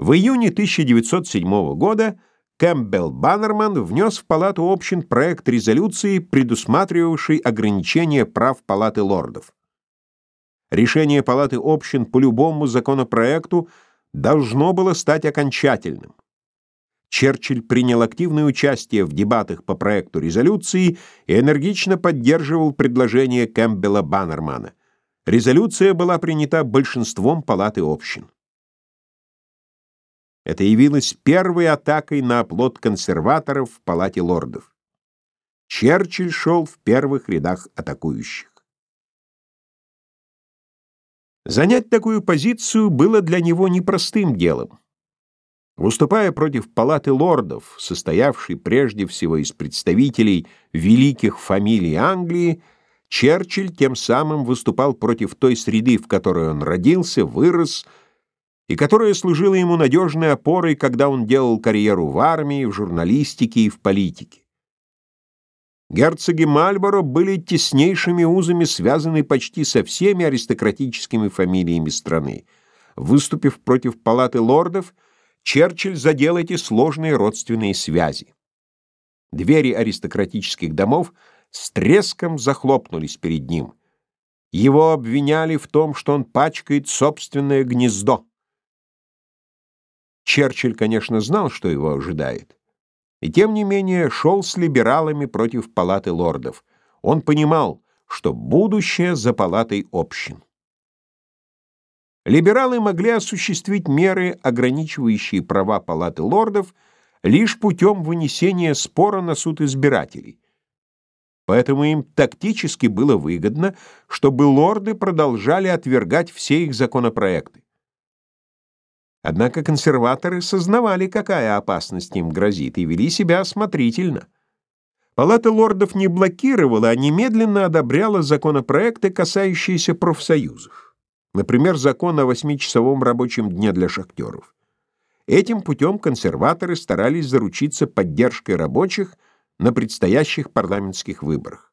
В июне 1907 года Кэмпбелл Баннерман внес в Палату общин проект резолюции, предусматривавший ограничение прав Палаты лордов. Решение Палаты общин по любому законопроекту должно было стать окончательным. Черчилль принял активное участие в дебатах по проекту резолюции и энергично поддерживал предложение Кэмпбелла Баннермана. Резолюция была принята большинством Палаты общин. Это явилось первой атакой на оплот консерваторов в Палате лордов. Черчилль шел в первых рядах атакующих. Занять такую позицию было для него непростым делом. Выступая против палаты лордов, состоявшей прежде всего из представителей великих фамилий Англии, Черчилль тем самым выступал против той среды, в которой он родился, вырос, и которая служила ему надежной опорой, когда он делал карьеру в армии, в журналистике и в политике. Герцоги Мальборо были теснейшими узами связаны почти со всеми аристократическими фамилиями страны. Выступив против палаты лордов, Черчилль задел эти сложные родственные связи. Двери аристократических домов с треском захлопнулись перед ним. Его обвиняли в том, что он пачкает собственное гнездо. Черчилль, конечно, знал, что его ожидает. И тем не менее шел с либералами против палаты лордов. Он понимал, что будущее за палатой общин. Либералы могли осуществить меры, ограничивающие права палаты лордов, лишь путем вынесения спора на суд избирателей. Поэтому им тактически было выгодно, чтобы лорды продолжали отвергать все их законопроекты. Однако консерваторы сознавали, какая опасность им грозит, и вели себя осмотрительно. Палата лордов не блокировала, а немедленно одобряла законопроекты, касающиеся профсоюзов. Например, закон о восьмичасовом рабочем дне для шахтеров. Этим путем консерваторы старались заручиться поддержкой рабочих на предстоящих парламентских выборах.